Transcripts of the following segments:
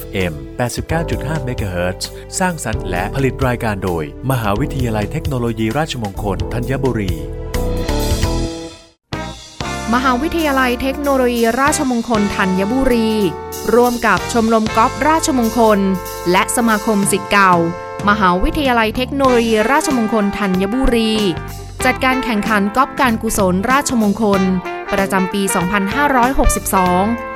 FM 89.5 MHz สร้างสรรค์และผลิตรายการโดย มหาวิทยาลัยเทคโนโลยีราชมงคลธัญบุรี มหาวิทยาลัยเทคโนโลยีราชมงคลธัญบุรี ร่วมกับชมรมกอล์ฟราชมงคล และสมาคมสิทธิ์เก่า มหาวิทยาลัยเทคโนโลยีราชมงคลธัญบุรี จัดการแข่งขันกอล์ฟการกุศลราชมงคล ประจำปี 2562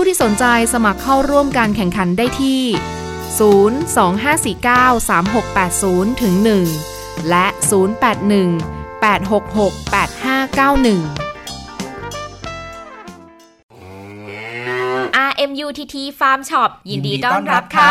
ผู้ที่สนใจสมัครเข้าร่วมการแข่งขันได้ที่ 025493680ถึง1และ 081 866 8591 RMUTT Farm Shop ยินดีต้อนรับค่ะ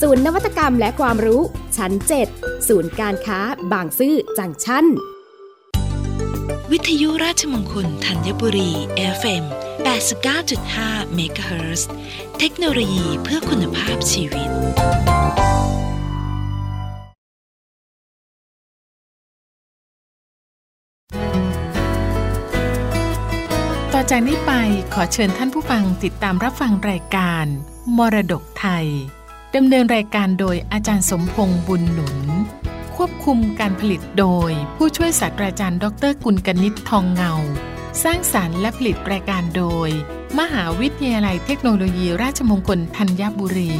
ศูนย์นวัตกรรมและความรู้ชั้น7ศูนย์การค้าบางซื่อจังชั้น วิทยุราชมงคลธัญบุรี FM 89.5เมกะเฮิรตซ์เทคโนโลยีเพื่อคุณภาพชีวิต ต่อจากนี้ไปขอเชิญท่านผู้ฟังติดตามรับฟังรายการ มรดกไทย ดำเนินรายการโดยอาจารย์สมพงษ์บุญหนุน ควบคุมการผลิตโดย ผู้ช่วยศาสตราจารย์ดรกุลกนิษฐ์ทองเงา สร้างสารรค์และผลิตรายการโดย มหาวิทยาลัยเทคโนโลยีราชมงคลธัญบุรี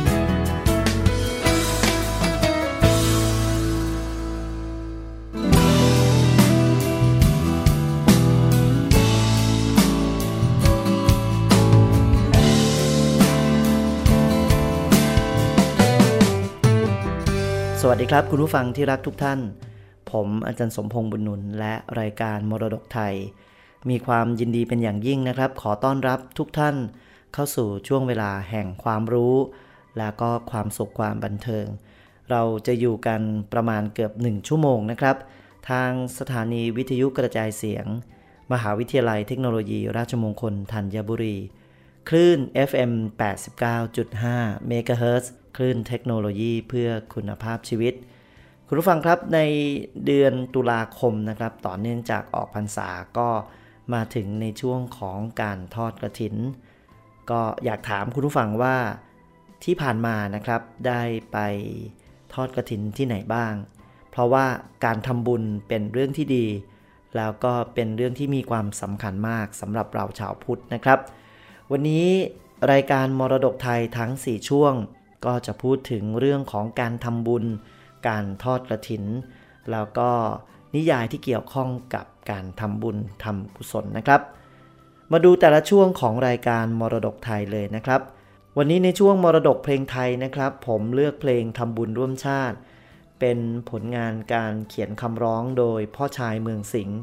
สวัสดีครับ คุณผู้ฟังที่รักทุกท่าน ผมอาจารย์สมพงษ์บุญนุนและรายการมรดกไทย มีความยินดีเป็นอย่างยิ่งนะครับ ขอต้อนรับทุกท่านเข้าสู่ช่วงเวลาแห่งความรู้ และก็ความสุขความบันเทิง เราจะอยู่กันประมาณเกือบ 1 ชั่วโมงนะครับ ทางสถานีวิทยุกระจายเสียง มหาวิทยาลัยเทคโนโลยี ราชมงคลธัญบุรี คลื่น FM 89.5เมกะเฮิรตซ์ คลื่นเทคโนโลยีเพื่อคุณภาพชีวิต คุณผู้ฟังครับในเดือนตุลาคมนะครับ ต่อเนื่องจากออกพรรษาก็มาถึงในช่วงของการทอดกระถิน ก็อยากถามคุณผู้ฟังว่าที่ผ่านมานะครับได้ไปทอดกระถินที่ไหนบ้าง เพราะว่าการทำบุญเป็นเรื่องที่ดี แล้วก็เป็นเรื่องที่มีความสำคัญมากสำหรับเราชาวพุทธนะครับ วันนี้รายการมรดกไทยทั้ง 4 ช่วง ก็จะพูดถึงเรื่องของการทำบุญ การทอดกระถิน แล้วก็นิยายที่เกี่ยวข้องกับการทำบุญทำกุศลนะครับ มาดูแต่ละช่วงของรายการมรดกไทยเลยนะครับ วันนี้ในช่วงมรดกเพลงไทยนะครับ ผมเลือกเพลงทำบุญร่วมชาติ เป็นผลงานการเขียนคำร้องโดยพ่อชายเมืองสิงห์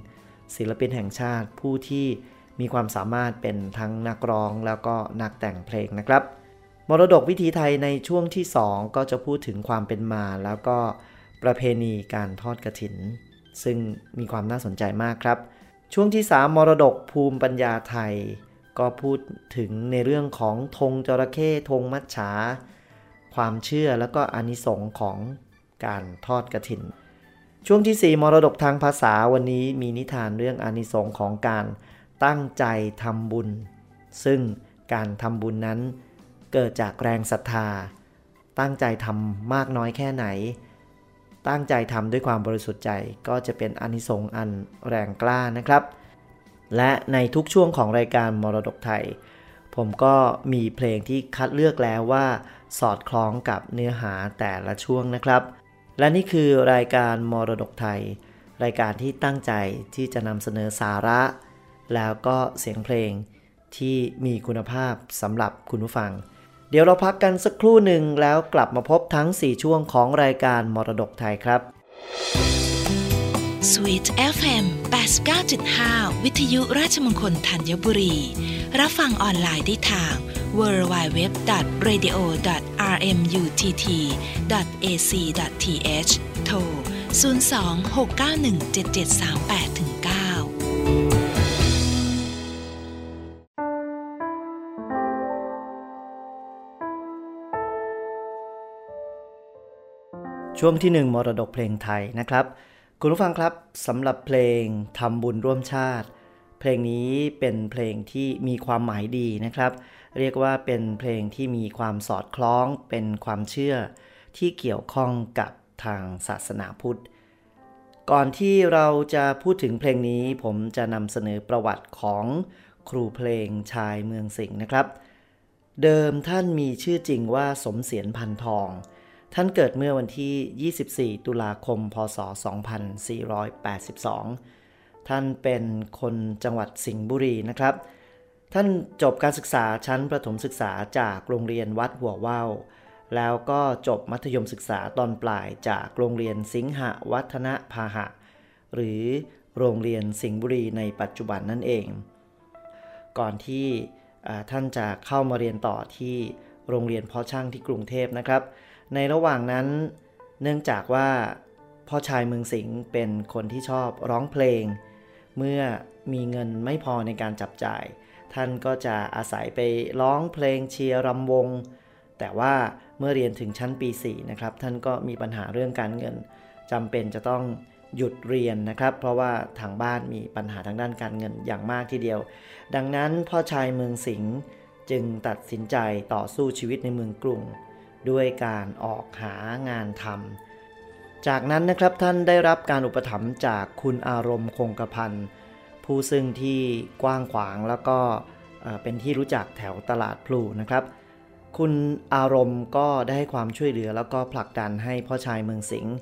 ศิลปินแห่งชาติผู้ที่มีความสามารถเป็นทั้งนักร้องแล้วก็นักแต่งเพลงนะครับ มรดกวิถีไทยในช่วงที่ 2 ก็จะพูดถึงความเป็นมา แล้วก็ประเพณีการทอดกระถิน ซึ่งมีความน่าสนใจมากครับ ช่วงที่ 3 มรดกภูมิปัญญาไทย ก็พูดถึงในเรื่องของธงจระเข้ธงมัจฉา ความเชื่อแล้วก็อานิสงของการทอดกระถิน ช่วงที่ 4 มรดกทางภาษาวันนี้มีนิทานเรื่องอานิสงของการตั้งใจทำบุญ ซึ่งการทำบุญนั้น เกิดจากแรงศรัทธา ตั้งใจทำมากน้อยแค่ไหน ตั้งใจทำด้วยความบริสุทธิ์ใจก็จะเป็นอนิสงส์อันแรงกล้านะครับ และในทุกช่วงของรายการมรดกไทย ผมก็มีเพลงที่คัดเลือกแล้วว่า สอดคล้องกับเนื้อหาแต่ละช่วงนะครับ และนี่คือรายการมรดกไทย รายการที่ตั้งใจที่จะนำเสนอสาระ แล้วก็เสียงเพลงที่มีคุณภาพสำหรับคุณผู้ฟัง ดี๋ยวเราพักกันสักครู่หนึ่งแล้วกลับมาพบทั้ง 4 ช่วงของรายการมรดกไทยครับ Sweet FM 89.5 วิทยุราชมงคลธัญบุรี รับฟังออนไลน์ได้ทาง www.radio.rmutt.ac.th โทร 02-691-7738-9 ช่วงที่ 1 มรดกเพลงไทยนะครับ คุณผู้ฟังครับสำหรับเพลงทำบุญร่วมชาติ เพลงนี้เป็นเพลงที่มีความหมายดีนะครับ เรียกว่าเป็นเพลงที่มีความสอดคล้องเป็นความเชื่อ ที่เกี่ยวข้องกับทางศาสนาพุทธ ก่อนที่เราจะพูดถึงเพลงนี้ผมจะนำเสนอประวัติของครูเพลงชายเมืองสิงห์นะครับ เดิมท่านมีชื่อจริงว่าสมเสียนพันทอง ท่านเกิดเมื่อวันที่ 24 ตุลาคม พศ 2482 ท่านเป็นคนจังหวัดสิงห์บุรีนะครับ ท่านจบการศึกษาชั้นประถมศึกษาจากโรงเรียนวัดหัวว่าวแล้วก็จบมัธยมศึกษาตอนปลายจากโรงเรียนสิงหวัฒนพาหะ หรือโรงเรียนสิงห์บุรีในปัจจุบันนั่นเอง ก่อนที่ท่านจะเข้ามาเรียนต่อที่โรงเรียนพ่อช่างที่กรุงเทพนะครับ ในระหว่างนั้น เนื่องจากว่าพ่อชายเมืองสิงห์เป็นคนที่ชอบร้องเพลง เมื่อมีเงินไม่พอในการจับจ่าย ท่านก็จะอาศัยไปร้องเพลงเชียร์รำวง แต่ว่าเมื่อเรียนถึงชั้นปี 4 นะครับ ท่านก็มีปัญหาเรื่องการเงินจำเป็นจะต้องหยุดเรียนนะครับ เพราะว่าทางบ้านมีปัญหาทางด้านการเงินอย่างมากทีเดียว ดังนั้นพ่อชายเมืองสิงห์จึงตัดสินใจต่อสู้ชีวิตในเมืองกรุง ด้วยการออกหางานทำจากนั้นนะครับท่านได้รับการอุปถัมภ์จากคุณอารมณ์คงกระพันผู้ซึ่งที่กว้างขวางแล้วก็เป็นที่รู้จักแถวตลาดพลูนะครับ คุณอารมณ์ก็ได้ให้ความช่วยเหลือแล้วก็ผลักดันให้พ่อชายเมืองสิงห์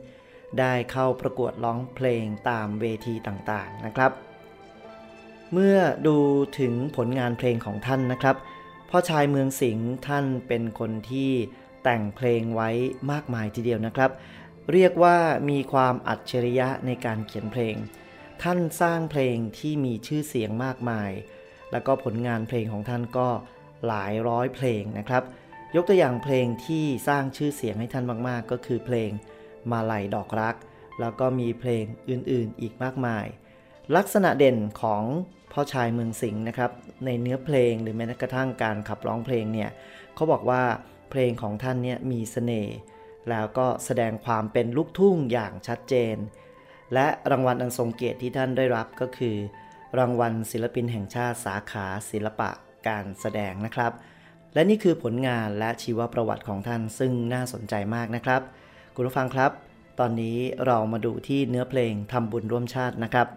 ได้เข้าประกวดร้องเพลงตามเวทีต่างๆนะครับ เมื่อดูถึงผลงานเพลงของท่านนะครับ พ่อชายเมืองสิงห์ท่านเป็นคนที่ แต่งเพลงไว้มากมายทีเดียวนะครับ เรียกว่ามีความอัจฉริยะในการเขียนเพลง ท่านสร้างเพลงที่มีชื่อเสียงมากมาย แล้วก็ผลงานเพลงของท่านก็หลายร้อยเพลงนะครับ ยกตัวอย่างเพลงที่สร้างชื่อเสียงให้ท่านมาก ๆ ก็คือเพลงมาลัยดอกรัก แล้วก็มีเพลงอื่นๆอีกมากมาย ลักษณะเด่นของพ่อชายเมืองสิงห์นะครับ ในเนื้อเพลงหรือแม้กระทั่งการขับร้องเพลงเนี่ยเขาบอกว่า เพลงของท่านเนี่ยมีสเสน่ห์แล้วก็แสดงความเป็นลูกทุ่งอย่างชัดเจน และรางวัลอันทรงเกียรติที่ท่านได้รับก็คือ รางวัลศิลปินแห่งชาติสาขาศิลปะการแสดงนะครับ และนี่คือผลงานและชีวประวัติของท่านซึ่งน่าสนใจมากนะครับ คุณผู้ฟังครับ ตอนนี้เรามาดูที่เนื้อเพลงทำบุญร่วมชาตินะครับ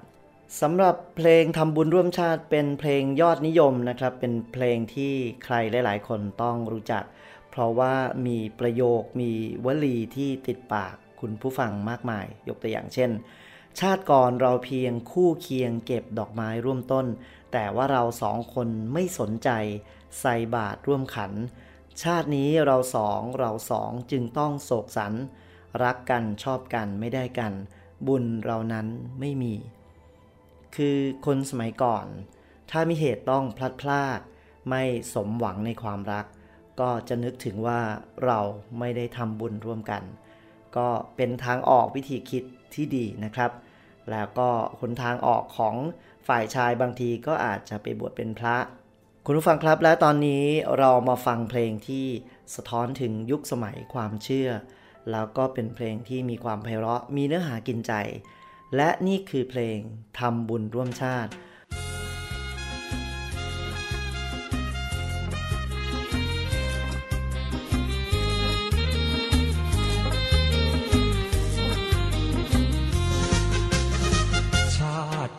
สำหรับเพลงทำบุญร่วมชาติเป็นเพลงยอดนิยมนะครับ เป็นเพลงที่ใครหลาย ๆ คนต้องรู้จัก เพราะว่ามีประโยคมีวลีที่ติดปากคุณผู้ฟังมากมาย ยกตัวอย่างเช่น ชาติก่อนเราเพียงคู่เคียงเก็บดอกไม้ร่วมต้น แต่ว่าเราสองคนไม่สนใจใส่บาตรร่วมขัน ชาตินี้เราสองเราสองจึงต้องโศกสัน รักกันชอบกันไม่ได้กัน บุญเรานั้นไม่มี คือคนสมัยก่อน ถ้ามีเหตุต้องพลัดพราก ไม่สมหวังในความรัก ก็จะนึกถึงว่าเราไม่ได้ทำบุญร่วมกัน ก็เป็นทางออกวิธีคิดที่ดีนะครับ แล้วก็คนทางออกของฝ่ายชายบางทีก็อาจจะไปบวชเป็นพระ คุณผู้ฟังครับและตอนนี้เรามาฟังเพลงที่สะท้อนถึงยุคสมัยความเชื่อ แล้วก็เป็นเพลงที่มีความไพเราะมีเนื้อหากินใจ และนี่คือเพลงทำบุญร่วมชาติ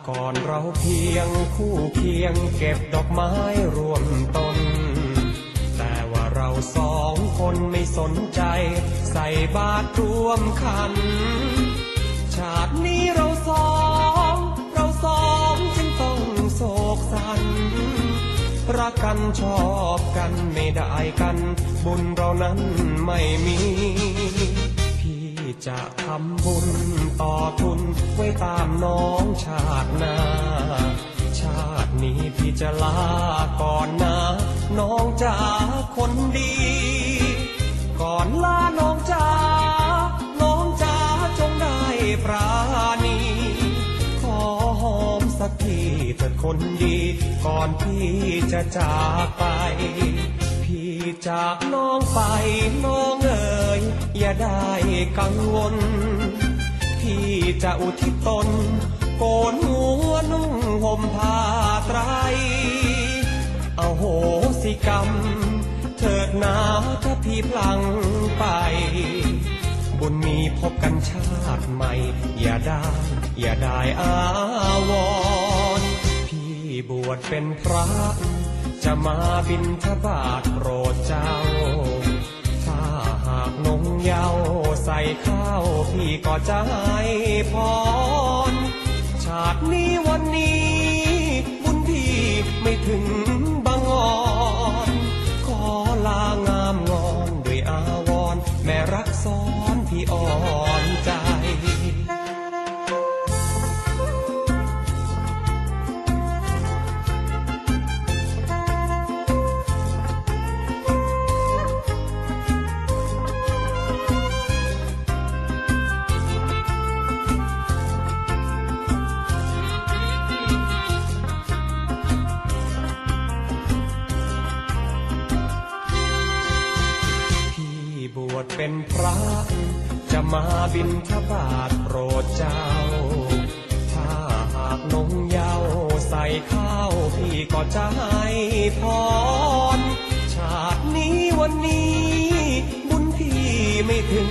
ก่อนเราเพียงคู่เคียงเก็บดอกไม้รวมต้นเราสองคนไม่สนใจ ใส่บาตรรวมขัน ชาตินี้เราสองเราสองจึงต้องโศกสัน รักกันชอบกันไม่ได้กัน บุญเรานั้นไม่มี จะทำบุญต่อทุนไว้ตามน้องชาติหน้า ชาตินี้พี่จะลาก่อนนะ น้องจ๋าคนดี ก่อนลาน้องจ๋าน้องจ๋าจงได้ปราณี ขอหอมสักทีเถิดคนดี ก่อนพี่จะจากไป จากน้องไปน้องเอ๋ยอย่าได้กังวลพี่จะอุทิศตน โกนหัวนุ่งห่มผ้าไตรเอาโหสิกรรม เถิดนาถ้าพี่พลังไป บุญมีพบกันชาติใหม่ อย่าได้ อย่าได้อาวรพี่บวชเป็นพระ จะมาบินทบาทโปรดเจ้า ถ้าหากนงเยาใส่ข้าวพี่ก็จะให้พร ชาตินี้วันนี้ บุญพี่ไม่ถึงบาง เป็นพระ จะมาบินทบาทโปรดเจ้า ถ้าหากนงเยาใส่ข้าวพี่ก็จะให้พร ชาตินี้วันนี้ บุญพี่ไม่ถึง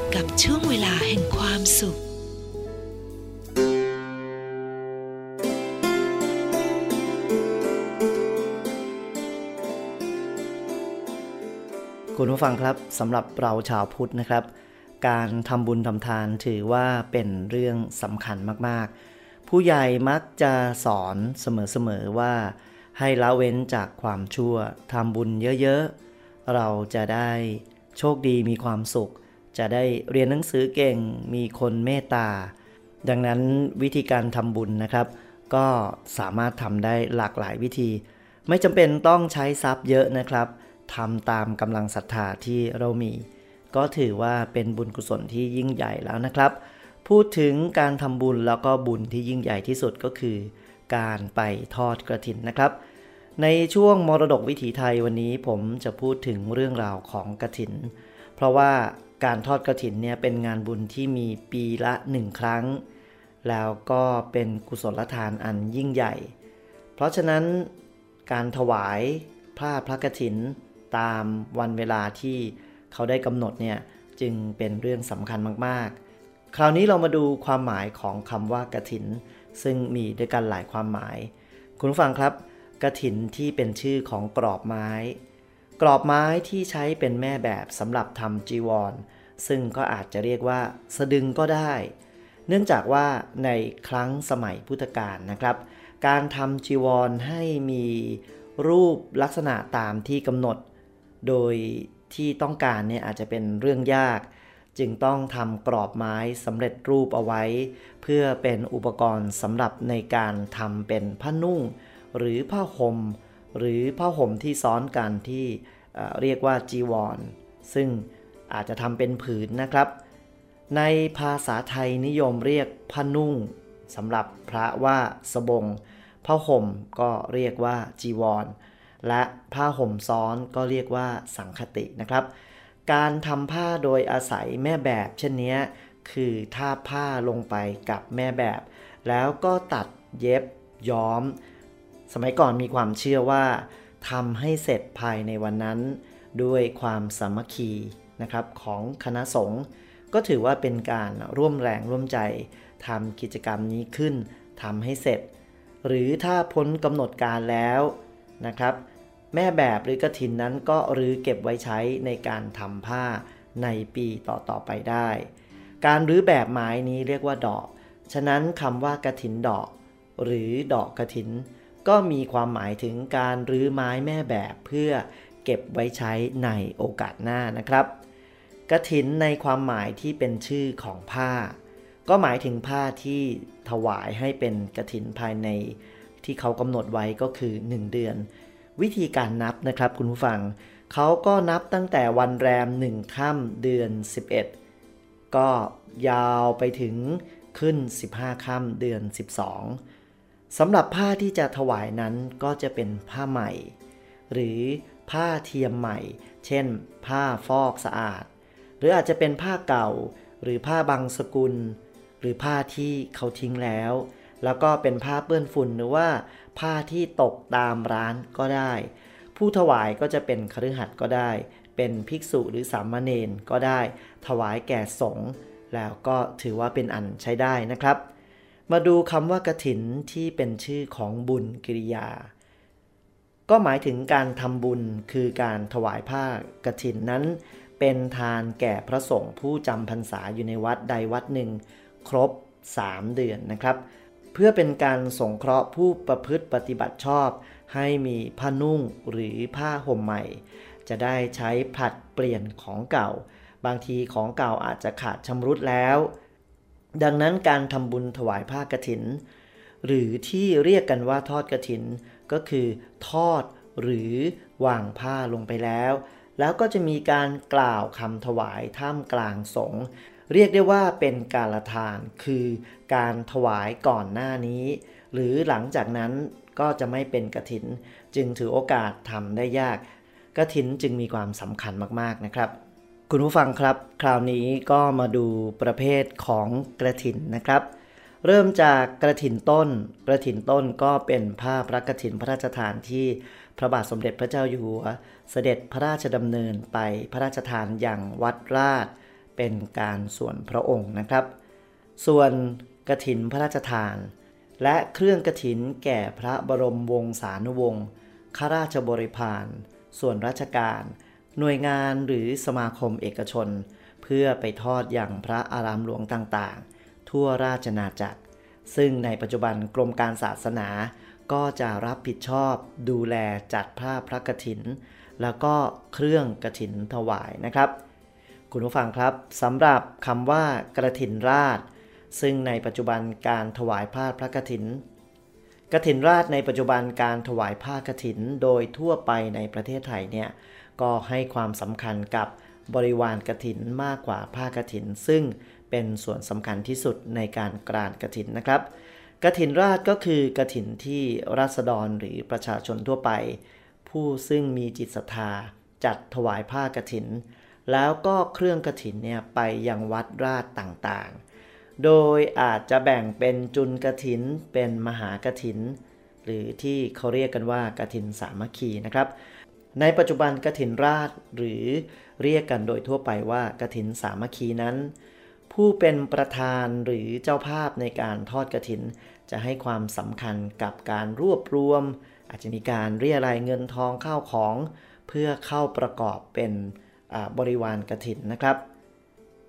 กับช่วงเวลาแห่งความสุขคุณผู้ฟังครับสำหรับเราชาวพุทธนะครับ การทำบุญทำทานถือว่าเป็นเรื่องสำคัญมากๆ ผู้ใหญ่มักจะสอนเสมอๆว่า ให้ละเว้นจากความชั่วทำบุญเยอะๆ เราจะได้โชคดีมีความสุข จะได้เรียนหนังสือเก่งมีคนเมตตา ดังนั้นวิธีการทำบุญนะครับ ก็สามารถทำได้หลากหลายวิธี ไม่จำเป็นต้องใช้ทรัพย์เยอะนะครับทำตามกำลังศรัทธาที่เรามี ก็ถือว่าเป็นบุญกุศลที่ยิ่งใหญ่แล้วนะครับ พูดถึงการทำบุญแล้วก็บุญที่ยิ่งใหญ่ที่สุดก็คือ การไปทอดกระถินนะครับ ในช่วงมรดกวิถีไทยวันนี้ผมจะพูดถึงเรื่องราวของกระถิน เพราะว่า การทอดกระถินเนี่ยเป็นงานบุญที่มีปีละหนึ่งครั้ง แล้วก็เป็นกุศลทานอันยิ่งใหญ่ เพราะฉะนั้นการถวายผ้าพระกฐินตามวันเวลาที่เขาได้กำหนดเนี่ยจึงเป็นเรื่องสำคัญมากๆ คราวนี้เรามาดูความหมายของคำว่ากฐิน ซึ่งมีด้วยกันหลายความหมาย คุณฟังครับกฐินที่เป็นชื่อของกรอบไม้ กรอบไม้ที่ใช้เป็นแม่แบบสำหรับทำจีวร ซึ่งก็อาจจะเรียกว่า สะดึงก็ได้ เนื่องจากว่าในครั้งสมัยพุทธกาลนะครับ การทำจีวรให้มีรูปลักษณะตามที่กำหนด โดยที่ต้องการเนี่ยอาจจะเป็นเรื่องยาก จึงต้องทำกรอบไม้สำเร็จรูปเอาไว้ เพื่อเป็นอุปกรณ์สำหรับในการทำเป็นผ้านุ่ง หรือผ้าห่มหรือผ้าห่มที่ซ้อนกันที่ เรียกว่าจีวร ซึ่งอาจจะทำเป็นผืนนะครับ ในภาษาไทยนิยมเรียกผ้านุ่งสำหรับพระว่าสบงผ้าห่มก็เรียกว่าจีวร และผ้าห่มซ้อนก็เรียกว่าสังคตินะครับ การทำผ้าโดยอาศัยแม่แบบเช่นนี้คือทาผ้าลงไปกับแม่แบบ แล้วก็ตัดเย็บย้อม สมัยก่อนมีความเชื่อว่า ทำให้เสร็จภายในวันนั้น ด้วยความสามัคคีนะครับของคณะสงฆ์ก็ถือว่าเป็นการร่วมแรงร่วมใจทำกิจกรรมนี้ขึ้นทำให้เสร็จ หรือถ้าพ้นกำหนดการแล้วนะครับ แม่แบบหรือกระถินนั้นก็รื้อเก็บไว้ใช้ในการทำผ้าในปีต่อๆไปได้ การรื้อแบบไม้นี้เรียกว่าดอก ฉะนั้นคำว่ากระถินดอก หรือดอกกระถิน ก็มีความหมายถึงการรื้อไม้แม่แบบเพื่อเก็บไว้ใช้ในโอกาสหน้านะครับกระถินในความหมายที่เป็นชื่อของผ้า ก็หมายถึงผ้าที่ถวายให้เป็นกระถินภายในที่เขากำหนดไว้ก็คือ 1 เดือน วิธีการนับนะครับคุณผู้ฟังเขาก็นับตั้งแต่วันแรมหนึ่งค่ำเดือน 11 ก็ยาวไปถึงขึ้น 15ค่ำเดือน 12 สำหรับผ้าที่จะถวายนั้นก็จะเป็นผ้าใหม่ หรือผ้าเทียมใหม่ เช่น ผ้าฟอกสะอาด หรืออาจจะเป็นผ้าเก่า หรือผ้าบางสกุล หรือผ้าที่เขาทิ้งแล้ว แล้วก็เป็นผ้าเปื้อนฝุ่นหรือว่า ผ้าที่ตกตามร้านก็ได้ ผู้ถวายก็จะเป็นคฤหัสถ์ก็ได้ เป็นภิกษุหรือสามเณรก็ได้ ถวายแก่สงฆ์แล้วก็ถือว่าเป็นอันใช้ได้นะครับ มาดูคำว่ากระถินที่เป็นชื่อของบุญกิริยา ก็หมายถึงการทำบุญคือการถวายผ้ากระถินนั้น เป็นทานแก่พระสงฆ์ผู้จำพรรษาอยู่ในวัดใดวัดหนึ่ง ครบ 3 เดือนนะครับ เพื่อเป็นการสงเคราะห์ผู้ประพฤติปฏิบัติชอบ ให้มีผ้านุ่งหรือผ้าห่มใหม่ จะได้ใช้ผลัดเปลี่ยนของเก่า บางทีของเก่าอาจจะขาดชำรุดแล้ว ดังนั้นการทำบุญถวายผ้ากฐิน หรือที่เรียกกันว่าทอดกฐิน ก็คือทอดหรือวางผ้าลงไปแล้ว แล้วก็จะมีการกล่าวคำถวายท่ามกลางสงฆ์เรียกได้ว่าเป็นการละทานคือการถวายก่อนหน้านี้ หรือหลังจากนั้นก็จะไม่เป็นกระถิน จึงถือโอกาสทำได้ยากกระถินจึงมีความสำคัญมากๆนะครับ คุณผู้ฟังครับ คราวนี้ก็มาดูประเภทของกระถินนะครับ เริ่มจากกระถินต้น กระถินต้นก็เป็นผ้าพระกฐินพระราชทานที่พระบาทสมเด็จพระเจ้าอยู่หัว เสด็จพระราชดำเนินไปพระราชทานอย่างวัดราช เป็นการส่วนพระองค์นะครับ ส่วนกระถินพระราชทาน และเครื่องกระถินแก่พระบรมวงศานุวงศ์ข้าราชบริพารส่วนราชการ หน่วยงานหรือสมาคมเอกชน เพื่อไปทอดอย่างพระอารามหลวงต่างๆ ทั่วราชนาจักร ซึ่งในปัจจุบันกรมการศาสนาก็จะรับผิดชอบดูแลจัดผ้าพระกฐิน แล้วก็เครื่องกฐินถวายนะครับ คุณผู้ฟังครับสำหรับคำว่ากระถินราช ซึ่งในปัจจุบันการถวายผ้าพระกฐินกฐินราชในปัจจุบันการถวายผ้ากฐินโดยทั่วไปในประเทศไทยเนี่ย ก็ให้ความสำคัญกับบริวารกฐินมากกว่าผ้ากฐิน ซึ่งเป็นส่วนสำคัญที่สุดในการกรานกฐินนะครับกฐินราชก็คือกฐินที่ราษฎรหรือประชาชนทั่วไป ผู้ซึ่งมีจิตศรัทธาจัดถวายผ้ากฐิน แล้วก็เครื่องกฐินเนี่ยไปยังวัดราชต่างๆ โดยอาจจะแบ่งเป็นจุลกฐิน เป็นมหากฐิน หรือที่เขาเรียกกันว่ากฐินสามัคคีนะครับ ในปัจจุบันกฐินราชหรือเรียกกันโดยทั่วไปว่ากฐินสามัคคีนั้น ผู้เป็นประธานหรือเจ้าภาพในการทอดกฐิน จะให้ความสำคัญกับการรวบรวม อาจจะมีการเรียรายเงินทองเข้าของ เพื่อเข้าประกอบเป็นบริวารกฐินนะครับ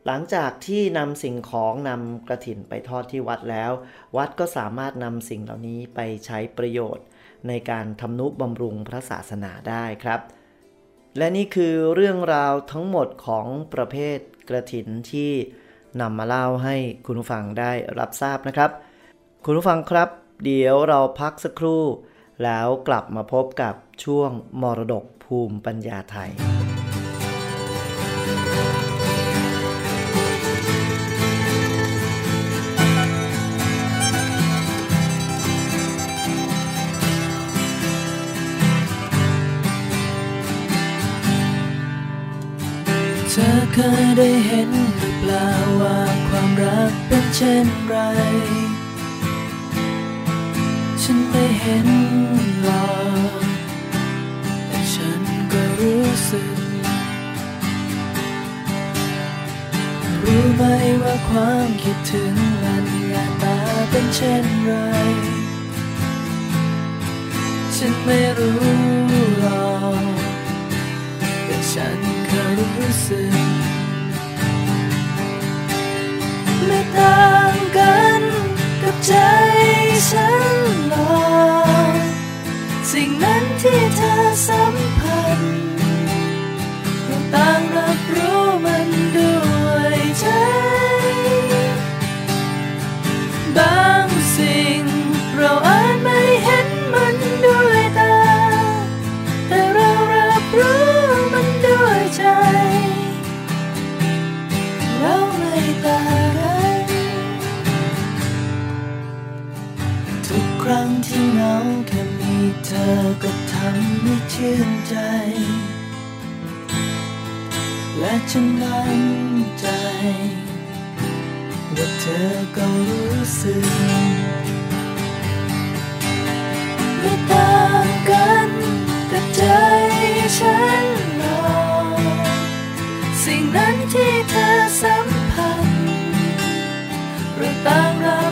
หลังจากที่นำสิ่งของนำกระถินไปทอดที่วัดแล้ว วัดก็สามารถนำสิ่งเหล่านี้ไปใช้ประโยชน์ ในการทำนุบำรุงพระศาสนาได้ครับ และนี่คือเรื่องราวทั้งหมดของประเภทกระถินที่นำมาเล่าให้คุณผู้ฟังได้รับทราบนะครับ คุณผู้ฟังครับ เดี๋ยวเราพักสักครู่ แล้วกลับมาพบกับช่วงมรดกภูมิปัญญาไทย เธอเคยได้เห็นหรือเปล่าว่าความรักเป็นเช่นไร ฉันไม่เห็นหรอกแต่ฉันก็รู้สึก รู้ไหมว่าความคิดถึงมันหน้าตาเป็นเช่นไร ฉันไม่รู้หรอก ฉันเคยรู้สึกไม่ต่างกันกับใจฉันหรอกสิ่งนั้นที่เธอสัมผัสเราต่างรับรู้มันด้วยใจบางสิ่ง เงาแค่มีเธอก็ทำให้ชื่นใจ และฉันมั่นใจ ว่าเธอก็รู้สึกไม่ต่างกันกับใจฉันหรอกสิ่งนั้นที่เธอสัมผัสเราต่างรับ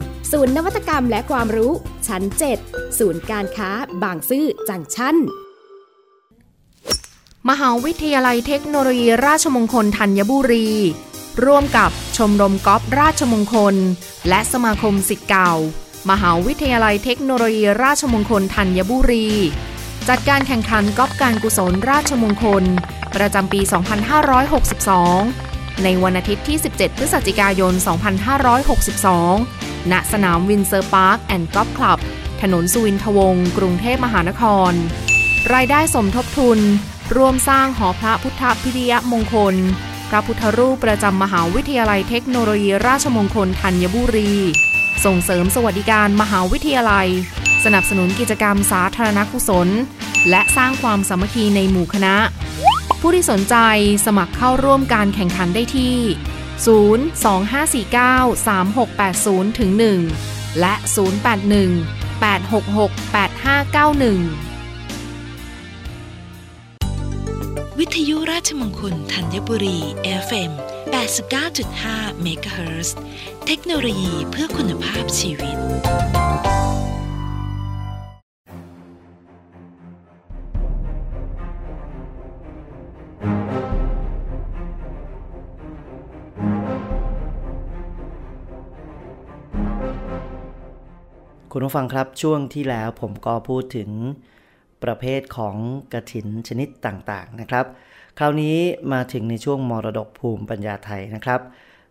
ศูนย์นวัตกรรมและความรู้ ชั้น 7 ศูนย์การค้า บางซื่อจังชั้น มหาวิทยาลัยเทคโนโลยีราชมงคลธัญบุรี ร่วมกับชมรมกอล์ฟราชมงคล และสมาคมสิทธิ์เก่า มหาวิทยาลัยเทคโนโลยีราชมงคลธัญบุรี จัดการแข่งขันกอล์ฟการกุศลราชมงคล ประจำปี 2562 ในวันอาทิตย์ที่ 17 พฤศจิกายน 2562 ณสนามวินเซอร์พาร์คแอนด์กอล์ฟคลับ ถนนสุวินทวงศ์กรุงเทพมหานคร รายได้สมทบทุน ร่วมสร้างหอพระพุทธพิริยมงคล พระพุทธรูปประจำมหาวิทยาลัยเทคโนโลยีราชมงคลธัญบุรี ส่งเสริมสวัสดิการมหาวิทยาลัย สนับสนุนกิจกรรมสาธารณกุศล และสร้างความสามัคคีในหมู่คณะ ผู้ที่สนใจสมัครเข้าร่วมการแข่งขันได้ที่ 025493680ถึง1และ 081 866 8591 วิทยุราชมงคลธัญบุรี FM 89.5 MHz เทคโนโลยีเพื่อคุณภาพชีวิต คุณผู้ฟังครับช่วงที่แล้วผมก็พูดถึงประเภทของกระถินชนิดต่างๆนะครับ คราวนี้มาถึงในช่วงมรดกภูมิปัญญาไทยนะครับ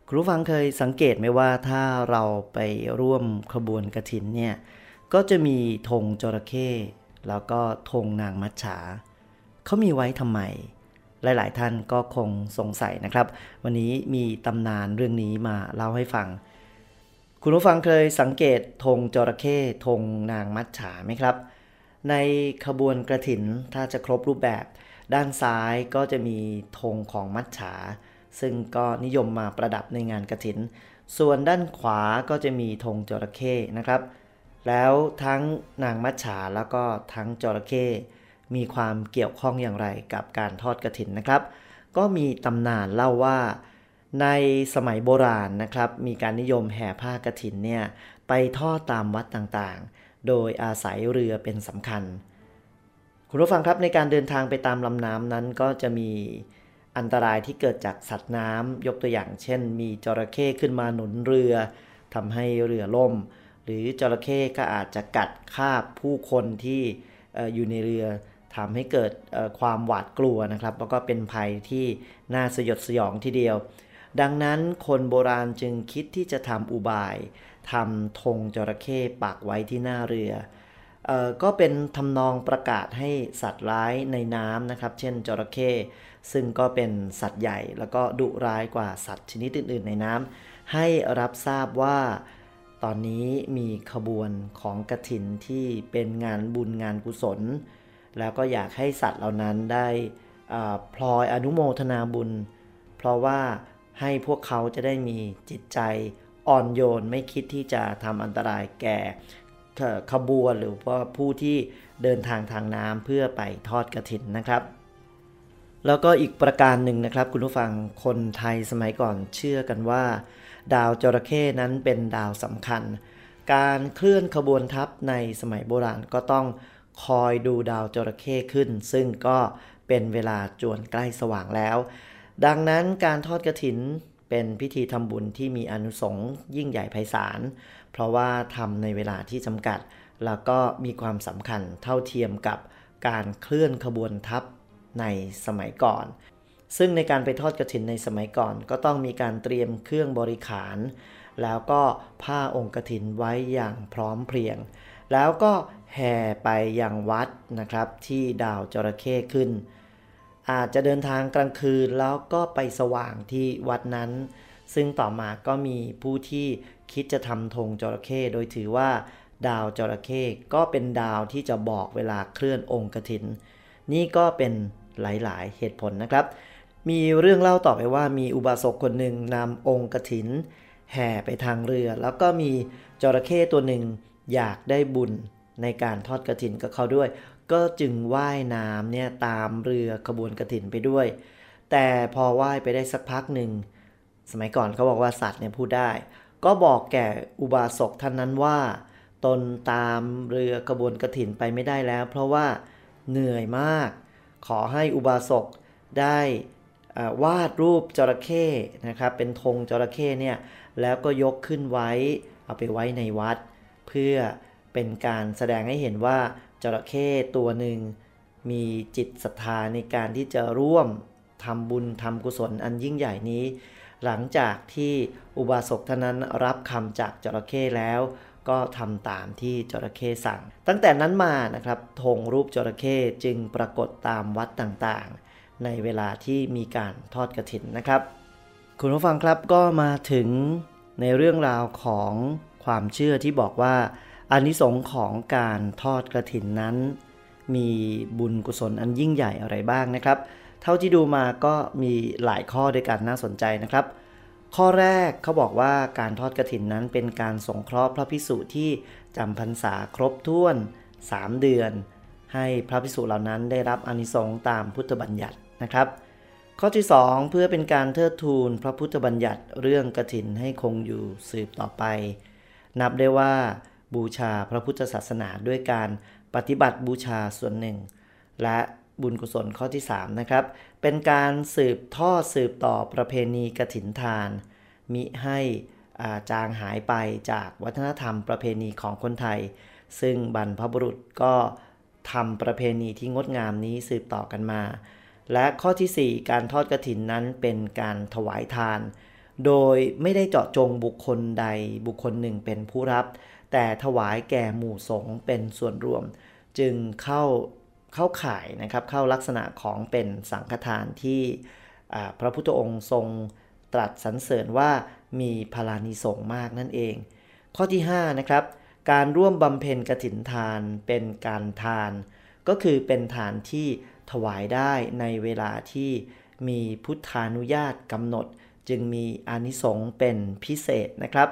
คุณผู้ฟังเคยสังเกตไหมว่าถ้าเราไปร่วมขบวนกระถินเนี่ยก็จะมีธงจระเข้แล้วก็ธงนางมัจฉาเขามีไว้ทำไม หลาย ๆ ท่านก็คงสงสัยนะครับ วันนี้มีตำนานเรื่องนี้มาเล่าให้ฟัง คุณผู้ฟังเคยสังเกตธงจระเข้ธงนางมัจฉาไหมครับ ในขบวนกระถินถ้าจะครบรูปแบบ ด้านซ้ายก็จะมีธงของมัจฉา ซึ่งก็นิยมมาประดับในงานกระถิน ส่วนด้านขวาก็จะมีธงจระเข้นะครับ แล้วทั้งนางมัจฉาแล้วก็ทั้งจระเข้มีความเกี่ยวข้องอย่างไรกับการทอดกระถินนะครับ ก็มีตำนานเล่าว่า ในสมัยโบราณนะครับ มีการนิยมแห่ผ้ากระถินเนี่ยไปทอดตามวัดต่างๆ โดยอาศัยเรือเป็นสำคัญ คุณผู้ฟังครับในการเดินทางไปตามลำน้ำนั้นก็จะมีอันตรายที่เกิดจากสัตว์น้ำยกตัวอย่าง เช่น มีจระเข้ขึ้นมาหนุนเรือทำให้เรือล่ม หรือจระเข้ก็อาจจะกัดคาบผู้คนที่อยู่ในเรือทำให้เกิดความหวาดกลัวนะครับ แล้วก็เป็นภัยที่น่าสยดสยองทีเดียว ดังนั้นคนโบราณจึงคิดที่จะทำอุบายทำธงจระเข้ปักไว้ที่หน้าเรือออก็เป็นทำนองประกาศให้สัตว์ร้ายในน้ำนะครับ เช่นจระเข้ซึ่งก็เป็นสัตว์ใหญ่แล้วก็ดุร้ายกว่าสัตว์ชนิดอื่น ๆ ในน้ำให้รับทราบว่าตอนนี้มีขบวนของกระถินที่เป็นงานบุญงานกุศล แล้วก็อยากให้สัตว์เหล่านั้นได้พลอยอนุโมทนาบุญ เพราะว่า ให้พวกเขาจะได้มีจิตใจอ่อนโยนไม่คิดที่จะทำอันตรายแก่ขบวนหรือว่าผู้ที่เดินทางทางน้ำเพื่อไปทอดกระถินนะครับ แล้วก็อีกประการหนึ่งนะครับ คุณผู้ฟังคนไทยสมัยก่อนเชื่อกันว่า ดาวจระเข้นั้นเป็นดาวสำคัญ การเคลื่อนขบวนทัพในสมัยโบราณก็ต้องคอยดูดาวจระเข้ขึ้น ซึ่งก็เป็นเวลาจวนใกล้สว่างแล้ว ดังนั้นการทอดกระถินเป็นพิธีทำบุญที่มีอนุสงส์ยิ่งใหญ่ไพศาล เพราะว่าทำในเวลาที่จำกัด แล้วก็มีความสำคัญเท่าเทียมกับการเคลื่อนขบวนทัพในสมัยก่อน ซึ่งในการไปทอดกระถินในสมัยก่อน ก็ต้องมีการเตรียมเครื่องบริขาร แล้วก็ผ้าองค์กระถินไว้อย่างพร้อมเพรียง แล้วก็แห่ไปยังวัดนะครับที่ดาวจระเข้ขึ้น อาจจะเดินทางกลางคืนแล้วก็ไปสว่างที่วัดนั้น ซึ่งต่อมาก็มีผู้ที่คิดจะทำธงจระเข้โดยถือว่าดาวจระเข้ก็เป็นดาวที่จะบอกเวลาเคลื่อนองค์กถิน นี่ก็เป็นหลายๆ เหตุผลนะครับ มีเรื่องเล่าต่อไปว่ามีอุบาสกคนหนึ่งนำองค์กถิน แห่ไปทางเรือ แล้วก็มีจระเข้ตัวหนึ่งอยากได้บุญในการทอดกระถินกับเขาด้วย ก็จึงว่ายน้ำเนี่ยตามเรือขบวนกระถินไปด้วย แต่พอว่ายไปได้สักพักหนึ่ง สมัยก่อนเขาบอกว่าสัตว์เนี่ยพูดได้ ก็บอกแก่อุบาสกท่านนั้นว่า ตนตามเรือขบวนกระถินไปไม่ได้แล้ว เพราะว่าเหนื่อยมาก ขอให้อุบาสกได้วาดรูปจระเข้นะครับเป็นธงจระเข้เนี่ยแล้วก็ยกขึ้นไว้ เอาไปไว้ในวัด เพื่อเป็นการแสดงให้เห็นว่า จระเข้ตัวหนึ่ง มีจิตศรัทธาในการที่จะร่วมทำบุญทำกุศลอันยิ่งใหญ่นี้ หลังจากที่อุบาสกท่านนั้นรับคำจากจระเข้แล้วก็ทำตามที่จระเข้สั่ง ตั้งแต่นั้นมานะครับธงรูปจระเข้จึงปรากฏตามวัดต่างๆ ในเวลาที่มีการทอดกระถินนะครับ คุณผู้ฟังครับก็มาถึงในเรื่องราวของความเชื่อที่บอกว่า อานิสงส์ของการทอดกระถินนั้น มีบุญกุศลอันยิ่งใหญ่อะไรบ้างนะครับ เท่าที่ดูมาก็มีหลายข้อด้วยกันน่าสนใจนะครับ ข้อแรกเขาบอกว่าการทอดกระถินนั้นเป็นการสงเคราะห์พระพิสุที่จำพรรษาครบถ้วน 3 เดือน ให้พระพิสุเหล่านั้นได้รับอานิสงส์ตามพุทธบัญญัตินะครับ ข้อที่ 2 เพื่อเป็นการเทิดทูนพระพุทธบัญญัติเรื่องกระถินให้คงอยู่สืบต่อไป นับได้ว่า บูชาพระพุทธศาสนาด้วยการปฏิบัติบูชาส่วนหนึ่ง และบุญกุศลข้อที่3นะครับ เป็นการสืบทอดสืบต่อประเพณีกระถินทาน มิให้าจางหายไปจากวัฒนธรรมประเพณีของคนไทย ซึ่งบรรพบุรุษก็ทำประเพณีที่งดงามนี้สืบต่อกันมา และข้อที่ 4 การทอดกระถินนั้นเป็นการถวายทาน โดยไม่ได้เจาะจงบุคคลใดบุคคลหนึ่งเป็นผู้รับ แต่ถวายแก่หมู่สงฆ์เป็นส่วนรวม จึงเข้าเข้าข่ายนะครับเข้าลักษณะของเป็นสังฆทานที่พระพุทธองค์ทรงตรัสสรรเสริญว่ามีพลานิสงมากนั่นเอง ข้อที่5นะครับการร่วมบำเพ็ญกถินทานเป็นการทาน ก็คือเป็นทานที่ถวายได้ในเวลาที่มีพุทธานุญาตกำหนด จึงมีอานิสงส์เป็นพิเศษนะครับ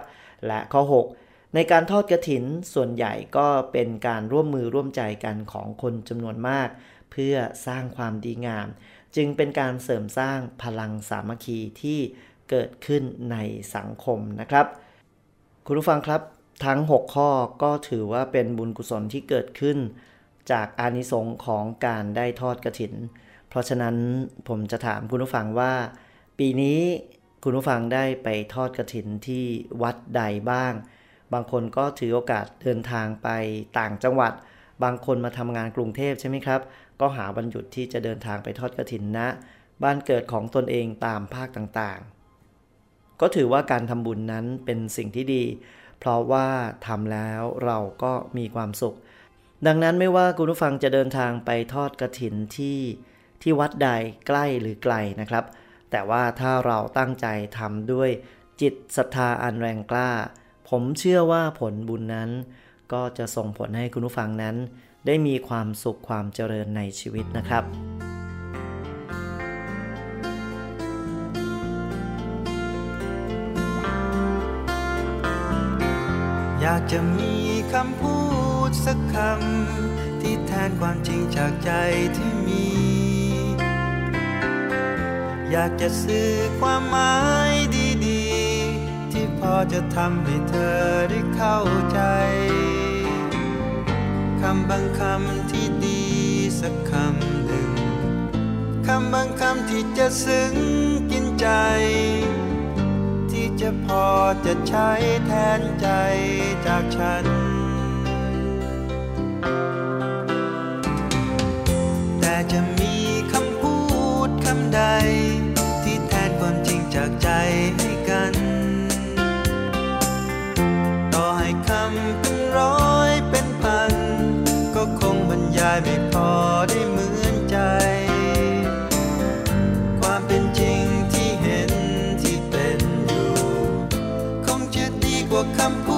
และข้อ 6 ในการทอดกระถินส่วนใหญ่ก็เป็นการร่วมมือร่วมใจกันของคนจำนวนมาก เพื่อสร้างความดีงาม จึงเป็นการเสริมสร้างพลังสามัคคีที่เกิดขึ้นในสังคมนะครับ คุณผู้ฟังครับทั้ง 6 ข้อก็ถือว่าเป็นบุญกุศลที่เกิดขึ้น จากอานิสงส์ของการได้ทอดกระถิน เพราะฉะนั้นผมจะถามคุณผู้ฟังว่า ปีนี้คุณผู้ฟังได้ไปทอดกระถินที่วัดใดบ้าง บางคนก็ถือโอกาสเดินทางไปต่างจังหวัด บางคนมาทำงานกรุงเทพใช่ไหมครับ ก็หาบรรยุดที่จะเดินทางไปทอดกระถินนะ บ้านเกิดของตนเองตามภาคต่างๆ ก็ถือว่าการทำบุญนั้นเป็นสิ่งที่ดี เพราะว่าทำแล้วเราก็มีความสุข ดังนั้นไม่ว่าคุณผู้ฟังจะเดินทางไปทอดกระถินที่ที่วัดใดใกล้หรือไกลนะครับ แต่ว่าถ้าเราตั้งใจทำด้วยจิตศรัทธาอันแรงกล้า ผมเชื่อว่าผลบุญนั้น ก็จะส่งผลให้คุณผู้ฟังนั้น ได้มีความสุขความเจริญในชีวิตนะครับอยากจะมีคำพูดสักคำ ที่แทนความจริงจากใจที่มี อยากจะสื่อความหมายดี พอจะทำให้เธอได้เข้าใจคำบางคำที่ดีสักคำหนึ่งคำบางคำที่จะซึ้งกินใจ ที่จะพอจะใช้แทนใจจากฉัน แต่จะมีคำพูดคำใด ค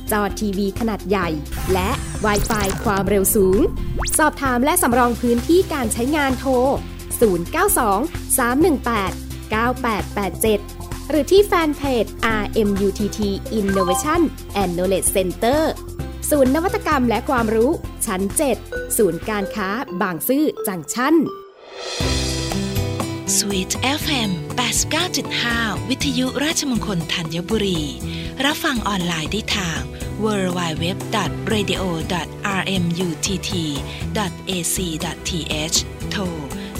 จอทีวีขนาดใหญ่ และ w i ไฟความเร็วสูง สอบถามและสำรองพื้นที่การใช้งานโทร 092 318 9887 หรือที่แฟนเพจ RMUTT Innovation and Knowledge Center ศูนย์นวัตกรรมและความรู้ชั้น 7 ศูนย์การค้าบางซื่อจังชั่น Sweet FM 89.5 วิทยุราชมงคลธัญบุรี รับฟังออนไลน์ได้ทาง www.radio.rmutt.ac.th โทร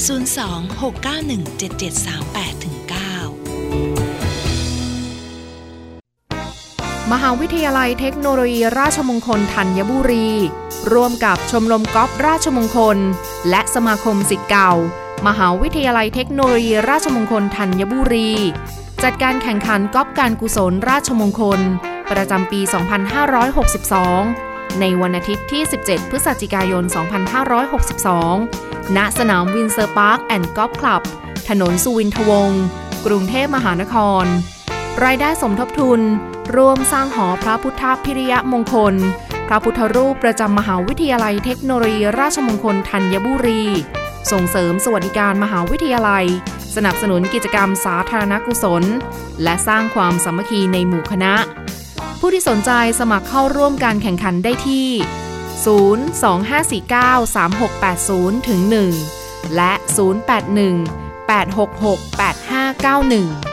02-691-7738-9 มหาวิทยาลัยเทคโนโลยีราชมงคลธัญบุรี ร่วมกับชมรมกอล์ฟราชมงคล และสมาคมศิษย์เก่า มหาวิทยาลัยเทคโนโลยีราชมงคลธัญบุรี จัดการแข่งขันกอล์ฟการกุศลราชมงคล ประจำปี 2562 ในวันอาทิตย์ที่ 17 พฤศจิกายน 2562 ณ สนามวินเซอร์พาร์คแอนด์กอล์ฟคลับ ถนนสุวินทวงศ์กรุงเทพมหานคร รายได้สมทบทุน ร่วมสร้างหอพระพุทธพิริยมงคล พระพุทธรูปประจำมหาวิทยาลัยเทคโนโลยีราชมงคลธัญบุรี ส่งเสริมสวัสดิการมหาวิทยาลัย สนับสนุนกิจกรรมสาธารณกุศล และสร้างความสามัคคีในหมู่คณะ ผู้ที่สนใจสมัครเข้าร่วมการแข่งขันได้ที่ 025493680ถึง1และ 081 866 8591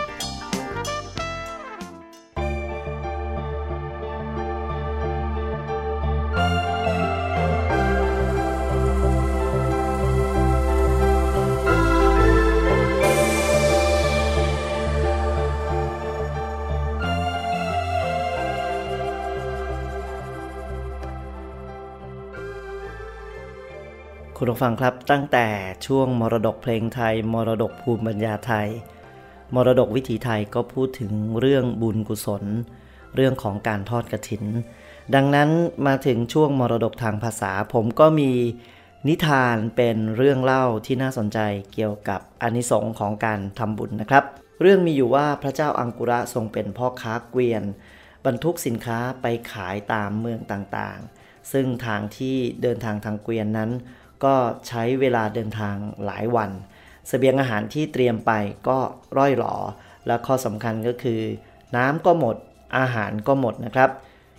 คุณผู้ฟังครับตั้งแต่ช่วงมรดกเพลงไทย มรดกภูมิปัญญาไทย มรดกวิถีไทยก็พูดถึงเรื่องบุญกุศล เรื่องของการทอดกระถิน ดังนั้นมาถึงช่วงมรดกทางภาษา ผมก็มีนิทานเป็นเรื่องเล่าที่น่าสนใจเกี่ยวกับอานิสงส์ของการทำบุญนะครับ เรื่องมีอยู่ว่าพระเจ้าอังกุระทรงเป็นพ่อค้าเกวียน บรรทุกสินค้าไปขายตามเมืองต่างๆ ซึ่งทางที่เดินทางทางเกวียนนั้น ก็ใช้เวลาเดินทางหลายวันเสบียงอาหารที่เตรียมไปก็ร่อยหลอและข้อสำคัญก็คือ น้ำก็หมดอาหารก็หมดนะครับ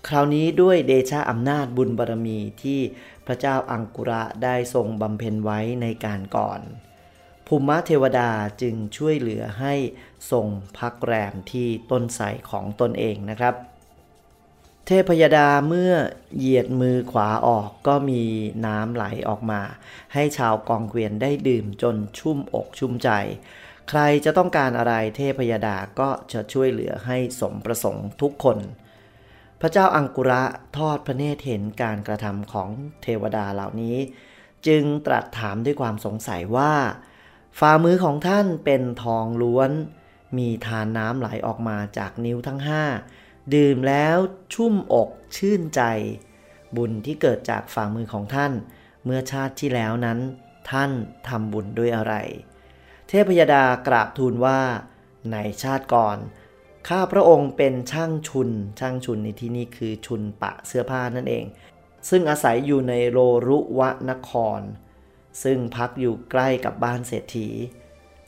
คราวนี้ด้วยเดชะอำนาจบุญบารมีที่พระเจ้าอังกุระได้ทรงบำเพ็ญไว้ในการก่อนภูมิเทวดาจึงช่วยเหลือให้ทรงพักแรมที่ต้นไทรของตนเองนะครับ เทพยดาเมื่อเหยียดมือขวาออกก็มีน้ำไหลออกมา ให้ชาวกองเกวียนได้ดื่มจนชุ่มอกชุ่มใจ ใครจะต้องการอะไรเทพยดาก็จะช่วยเหลือให้สมประสงค์ทุกคน พระเจ้าอังกุระทอดพระเนตรเห็นการกระทำของเทวดาเหล่านี้ จึงตรัสถามด้วยความสงสัยว่า ฝ่ามือของท่านเป็นทองล้วน มีทานน้ำไหลออกมาจากนิ้วทั้งห้า ดื่มแล้วชุ่มอกชื่นใจ บุญที่เกิดจากฝ่ามือของท่าน เมื่อชาติที่แล้วนั้น ท่านทำบุญด้วยอะไร เทพยดากราบทูลว่า ในชาติก่อน ข้าพระองค์เป็นช่างชุน ช่างชุนในที่นี้คือชุนปะเสื้อผ้านั่นเอง ซึ่งอาศัยอยู่ในโรรุวะนคร ซึ่งพักอยู่ใกล้กับบ้านเศรษฐี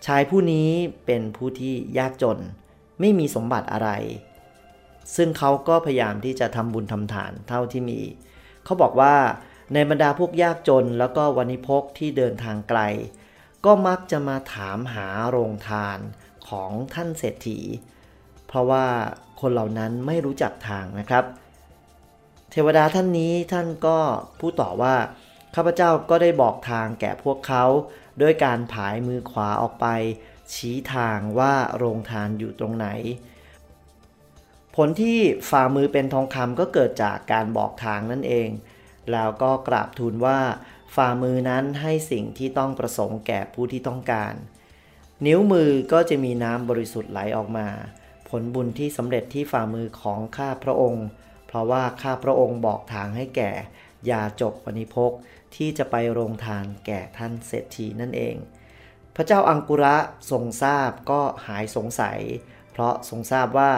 ชายผู้นี้เป็นผู้ที่ยากจน ไม่มีสมบัติอะไร ซึ่งเขาก็พยายามที่จะทำบุญทำทานเท่าที่มี เขาบอกว่าในบรรดาพวกยากจนแล้วก็วันิพกที่เดินทางไกล ก็มักจะมาถามหาโรงทานของท่านเศรษฐี เพราะว่าคนเหล่านั้นไม่รู้จักทางนะครับ เทวดาท่านนี้ท่านก็พูดต่อว่าข้าพเจ้าก็ได้บอกทางแก่พวกเขาด้วยการผายมือขวาออกไป ชี้ทางว่าโรงทานอยู่ตรงไหน ผลที่ฝ่ามือเป็นทองคำก็เกิดจากการบอกทางนั่นเอง แล้วก็กราบทูลว่า ฝ่ามือนั้นให้สิ่งที่ต้องประสงค์แก่ผู้ที่ต้องการ นิ้วมือก็จะมีน้ำบริสุทธิ์ไหลออกมา ผลบุญที่สำเร็จที่ฝ่ามือของข้าพระองค์ เพราะว่าข้าพระองค์บอกทางให้แก่ยาจกวณิพกที่จะไปโรงทานแก่ท่านเศรษฐีนั่นเอง พระเจ้าอังกุระทรงทราบก็หายสงสัย เพราะทรงทราบว่า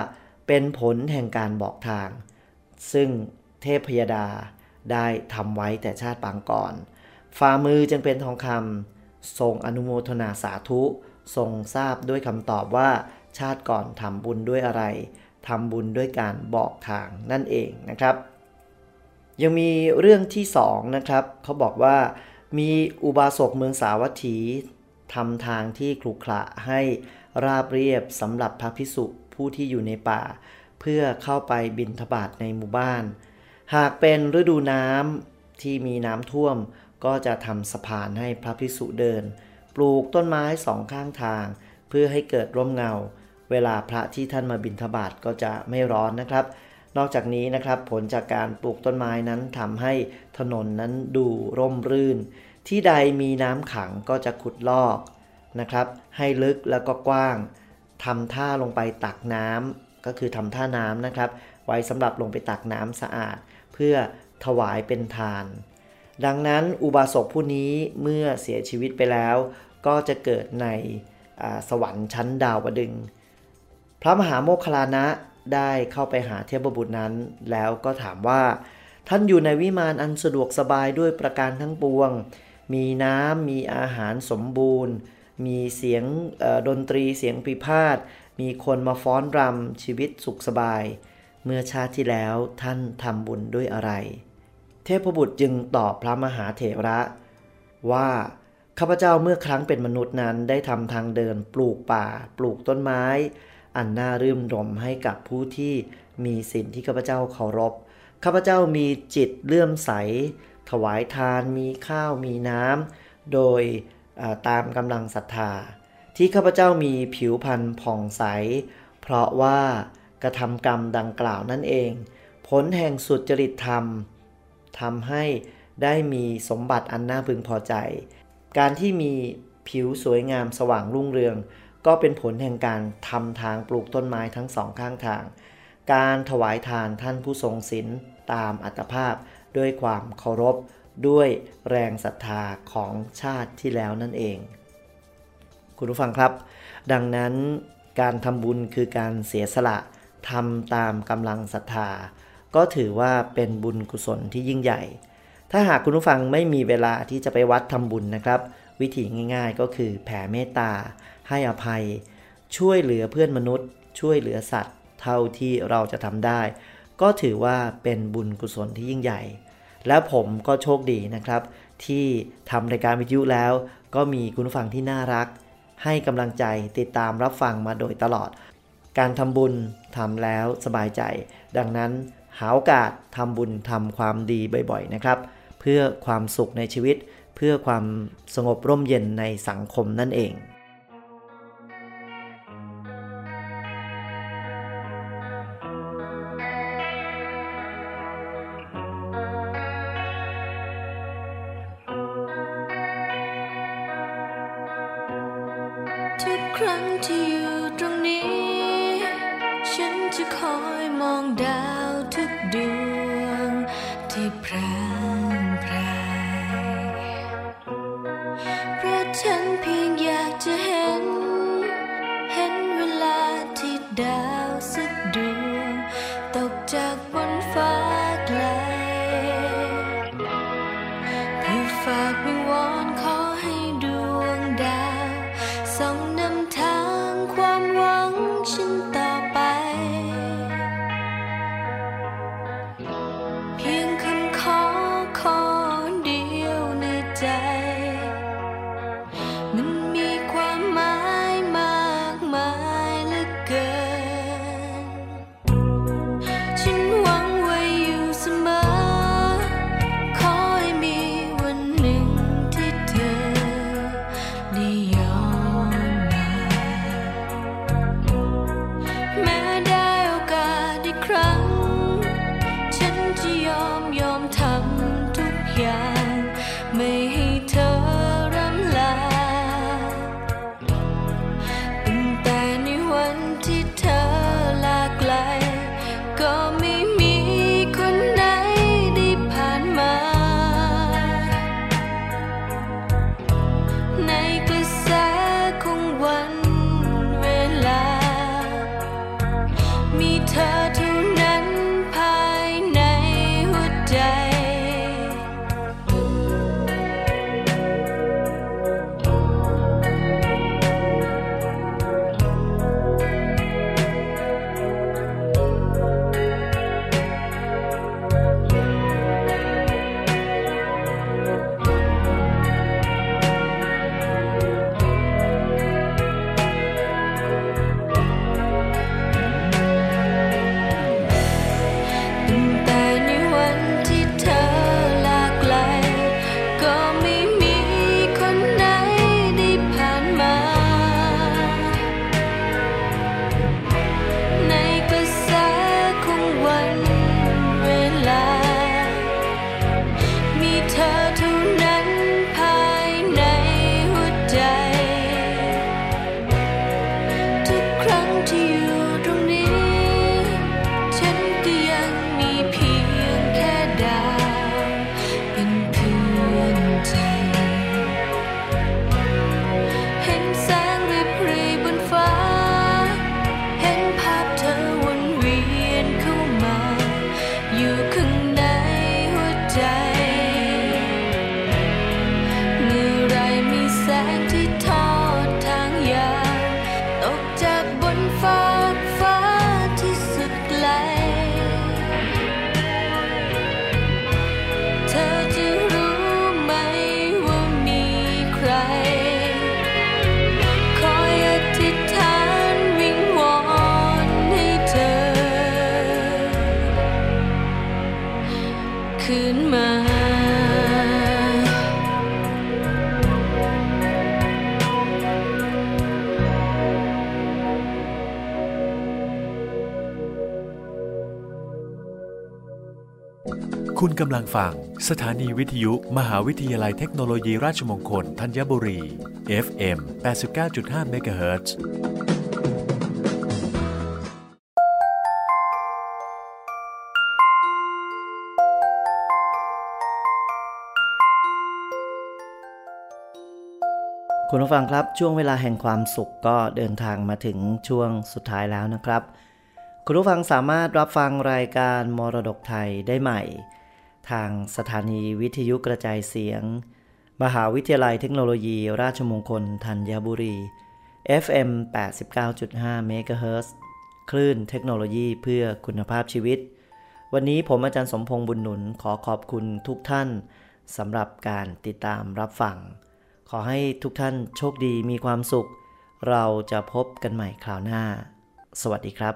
เป็นผลแห่งการบอกทาง ซึ่งเทพพยดาได้ทำไว้แต่ชาติปางก่อน ฝ่ามือจึงเป็นทองคำทรงอนุโมทนาสาธุ ทรงทราบด้วยคำตอบว่าชาติก่อนทำบุญด้วยอะไรทำบุญด้วยการบอกทางนั่นเองนะครับ ยังมีเรื่องที่สองนะครับเขาบอกว่ามีอุบาสกเมืองสาวัตถีทำทางที่คลุขระให้ราบเรียบสำหรับพระพิสุ ผู้ที่อยู่ในป่า เพื่อเข้าไปบินทบาทในหมู่บ้าน หากเป็นฤดูน้ำที่มีน้ำท่วม ก็จะทำสะพานให้พระพิสุเดิน ปลูกต้นไม้สองข้างทาง เพื่อให้เกิดร่มเงา เวลาพระที่ท่านมาบินทบาทก็จะไม่ร้อนนะครับ นอกจากนี้นะครับผลจากการปลูกต้นไม้นั้นทำให้ถนนนั้นดูร่มรื่น ที่ใดมีน้ำขังก็จะขุดลอกนะครับให้ลึกแล้วก็กว้าง ทำท่าลงไปตักน้ำก็คือทำท่าน้ำนะครับ ไว้สำหรับลงไปตักน้ำสะอาด เพื่อถวายเป็นทาน ดังนั้นอุบาสกผู้นี้เมื่อเสียชีวิตไปแล้ว ก็จะเกิดในสวรรค์ชั้นดาวดึง พระมหาโมคคลานะได้เข้าไปหาเทพบุตรนั้น แล้วก็ถามว่า ท่านอยู่ในวิมานอันสะดวกสบายด้วยประการทั้งปวง มีน้ำมีอาหารสมบูรณ์ มีเสียงดนตรีเสียงพิพาทมีคนมาฟ้อนรำชีวิตสุขสบาย เมื่อชาติที่แล้วท่านทำบุญด้วยอะไร เทพบุตรจึงตอบพระมหาเถระว่าข้าพเจ้าเมื่อครั้งเป็นมนุษย์นั้นได้ทำทางเดินปลูกป่า ปลูกต้นไม้ อันน่ารื่มรมให้กับผู้ที่มีสินที่ข้าพเจ้าเคารพข้าพเจ้ามีจิตเลื่อมใส ถวายทานมีข้าวมีน้ำโดย ตามกำลังศรัทธา ที่ข้าพเจ้ามีผิวพรรณผ่องใส เพราะว่ากระทำกรรมดังกล่าวนั่นเอง ผลแห่งสุดจริตธรรมทำให้ได้มีสมบัติอันน่าพึงพอใจ การที่มีผิวสวยงามสว่างรุ่งเรือง ก็เป็นผลแห่งการทำทางปลูกต้นไม้ทั้งสองข้างทาง การถวายทานท่านผู้ทรงศีลตามอัตภาพด้วยความเคารพ ด้วยแรงศรัทธาของชาติที่แล้วนั่นเอง คุณผู้ฟังครับ ดังนั้นการทำบุญคือการเสียสละทำตามกำลังศรัทธา ก็ถือว่าเป็นบุญกุศลที่ยิ่งใหญ่ ถ้าหากคุณผู้ฟังไม่มีเวลาที่จะไปวัดทำบุญนะครับ วิธีง่ายๆก็คือแผ่เมตตา ให้อภัย ช่วยเหลือเพื่อนมนุษย์ ช่วยเหลือสัตว์ เท่าที่เราจะทำได้ ก็ถือว่าเป็นบุญกุศลที่ยิ่งใหญ่ แล้วผมก็โชคดีนะครับ ที่ทำรายการวิทยุแล้ว ก็มีคุณฟังที่น่ารัก ให้กำลังใจติดตามรับฟังมาโดยตลอด การทำบุญทำแล้วสบายใจ ดังนั้นหาโอกาสทำบุญทำความดีบ่อยๆนะครับ เพื่อความสุขในชีวิต เพื่อความสงบร่มเย็นในสังคมนั่นเอง คุณกำลังฟัง สถานีวิทยุ มหาวิทยาลัยเทคโนโลยีราชมงคลธัญบุรี FM 89.5เมกะเฮิรตซ์คุณผู้ฟังครับช่วงเวลาแห่งความสุขก็เดินทางมาถึงช่วงสุดท้ายแล้วนะครับ คุณผู้ฟังสามารถรับฟังรายการมรดกไทยได้ใหม่ ทางสถานีวิทยุกระจายเสียง มหาวิทยาลัยเทคโนโลยีราชมงคลธัญบุรี FM 89.5 MHz คลื่นเทคโนโลยีเพื่อคุณภาพชีวิต วันนี้ผมอาจารย์สมพงษ์บุญหนุนขอขอบคุณทุกท่านสำหรับการติดตามรับฟัง ขอให้ทุกท่านโชคดีมีความสุข เราจะพบกันใหม่คราวหน้า สวัสดีครับ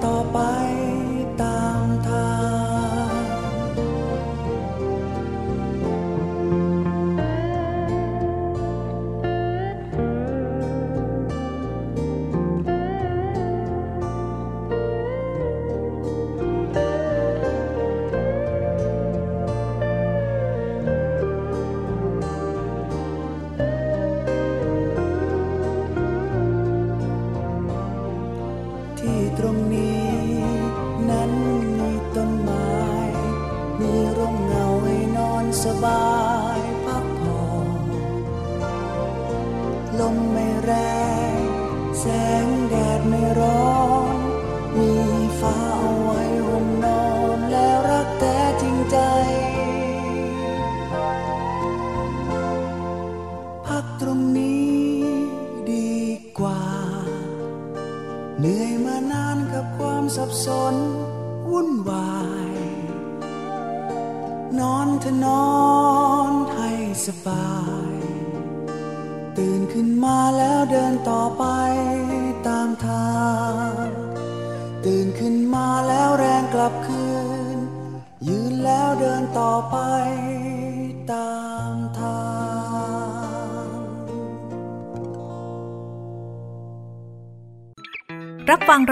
打扮